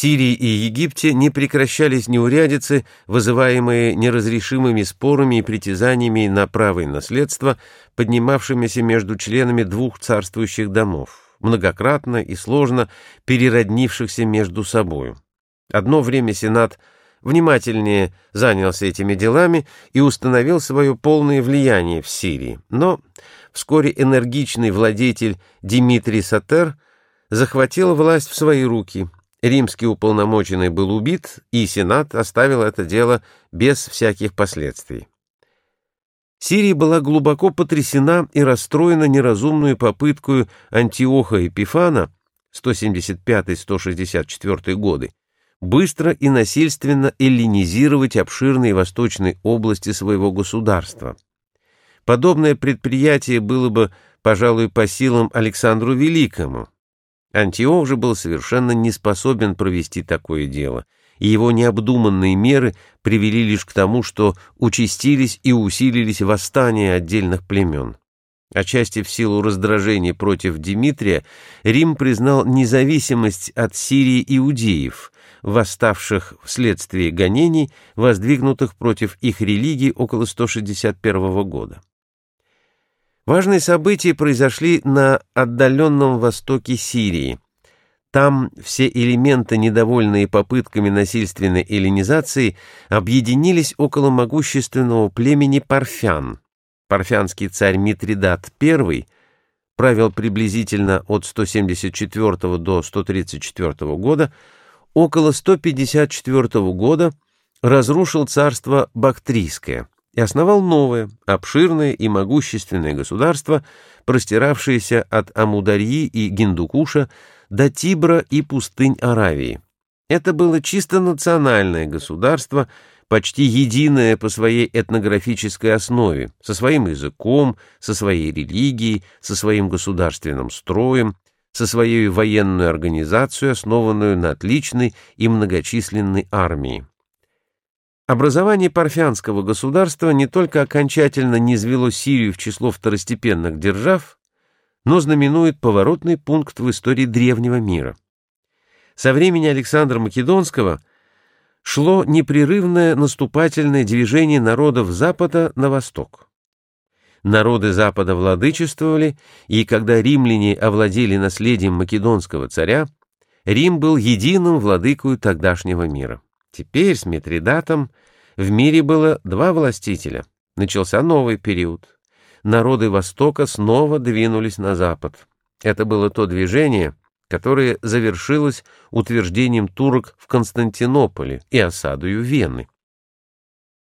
Сирии и Египте не прекращались неурядицы, вызываемые неразрешимыми спорами и притязаниями на право и наследство, поднимавшимися между членами двух царствующих домов, многократно и сложно перероднившихся между собою. Одно время Сенат внимательнее занялся этими делами и установил свое полное влияние в Сирии, но вскоре энергичный владетель Димитрий Сатер захватил власть в свои руки – римский уполномоченный был убит, и Сенат оставил это дело без всяких последствий. Сирия была глубоко потрясена и расстроена неразумную попыткой Антиоха Епифана 175-164 годы быстро и насильственно эллинизировать обширные восточные области своего государства. Подобное предприятие было бы, пожалуй, по силам Александру Великому, Антиох же был совершенно не способен провести такое дело, и его необдуманные меры привели лишь к тому, что участились и усилились восстания отдельных племен. Отчасти в силу раздражения против Дмитрия Рим признал независимость от Сирии иудеев, восставших вследствие гонений, воздвигнутых против их религии около 161 года. Важные события произошли на отдаленном востоке Сирии. Там все элементы, недовольные попытками насильственной эллинизации, объединились около могущественного племени Парфян. Парфянский царь Митридат I правил приблизительно от 174 до 134 года, около 154 года разрушил царство Бактрийское – и основал новое, обширное и могущественное государство, простиравшееся от Амударьи и Гиндукуша до Тибра и пустынь Аравии. Это было чисто национальное государство, почти единое по своей этнографической основе, со своим языком, со своей религией, со своим государственным строем, со своей военной организацией, основанную на отличной и многочисленной армии. Образование парфянского государства не только окончательно низвело Сирию в число второстепенных держав, но знаменует поворотный пункт в истории древнего мира. Со времени Александра Македонского шло непрерывное наступательное движение народов Запада на восток. Народы Запада владычествовали, и когда римляне овладели наследием македонского царя, Рим был единым владыкою тогдашнего мира. Теперь с Митридатом в мире было два властителя. Начался новый период. Народы Востока снова двинулись на запад. Это было то движение, которое завершилось утверждением турок в Константинополе и осадою Вены.